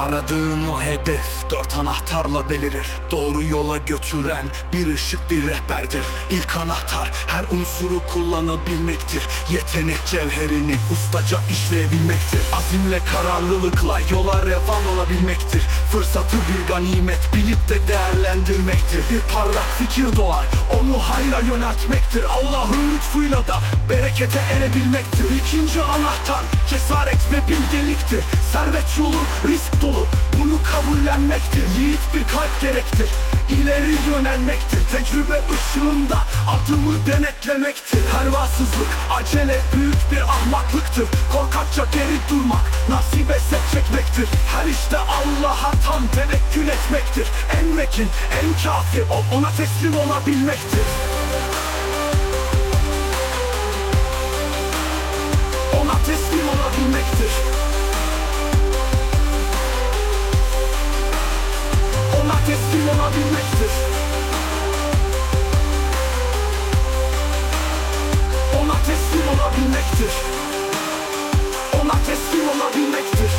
Aradığın o hedef dört anahtarla belirir Doğru yola götüren bir ışık bir rehberdir. İlk anahtar her unsuru kullanabilmektir. Yetenek cevherini ustaca işleyebilmektir. Azimle kararlılıkla yola revan olabilmektir. Fırsatı bir ganimet bilip de değerlendirmektir. Bir parlak fikir doğar onu hayra yöneltmektir. Allah'ın lütfuyla da berekete erebilmektir. İkinci anahtar cesaret ve bilgeliktir. Servet yolu risk dolu kabullenmektir. Yiğit bir kalp gerektir. İleri yönelmektir. Tecrübe ışığında adımı denetlemektir. Pervasızlık acele büyük bir ahmaklıktır. Korkakça geri durmak nasibe set çekmektir. Her işte Allah'a tam tevekkül etmektir. En mekin en kafi o ona teslim olabilmektir teslim olabilmektir Ona teslim olabilmektir. Ona teslim olabilmektir.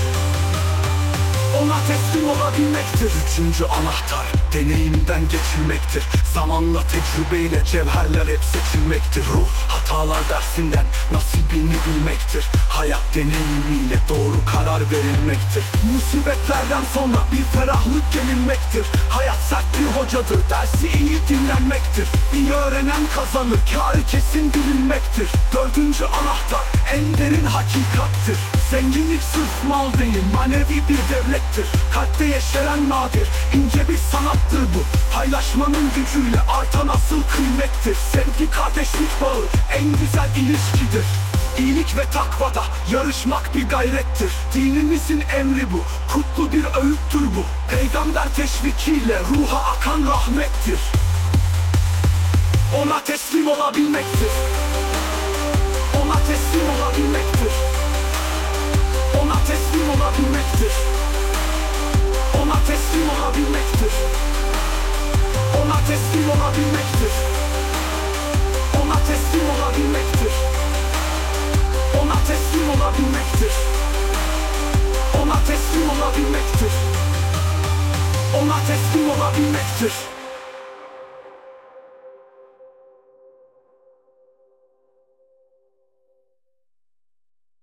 Ona teslim olabilmektir. Üçüncü anahtar deneyimden geçilmektir. Zamanla tecrübeyle cevherler hep seçilmektir. Ruh hatalar dersinden nasibini bilmektir Hayat deneyimiyle doğru karar verilmektir. Musibetlerden sonra bir ferahlık gelinmektir. Hayat sert bir hocadır dersi iyi dinlenmektir. İyi öğrenen kazanır kârı kesin bilinmektir. Dördüncü anahtar en derin hakikattir. Zenginlik sırf mal değil manevi bir devlettir. Kalpte yeşeren nadir ince bir sanattır bu. Paylaşmanın gücüyle artan asıl kıymettir. Sevgi kardeşlik bağı en güzel ilişkidir İyilik ve takvada yarışmak bir gayrettir. Dinimizin emri bu, kutlu bir öğüttür bu. Peygamber teşvikiyle ruha akan rahmettir. Ona teslim olabilmektir. Ona teslim olabilmektir. Ona teslim olabilmektir. Ona teslim olabilmektir. Ona teslim olabilmektir olabilmektir. Ona teslim olabilmektir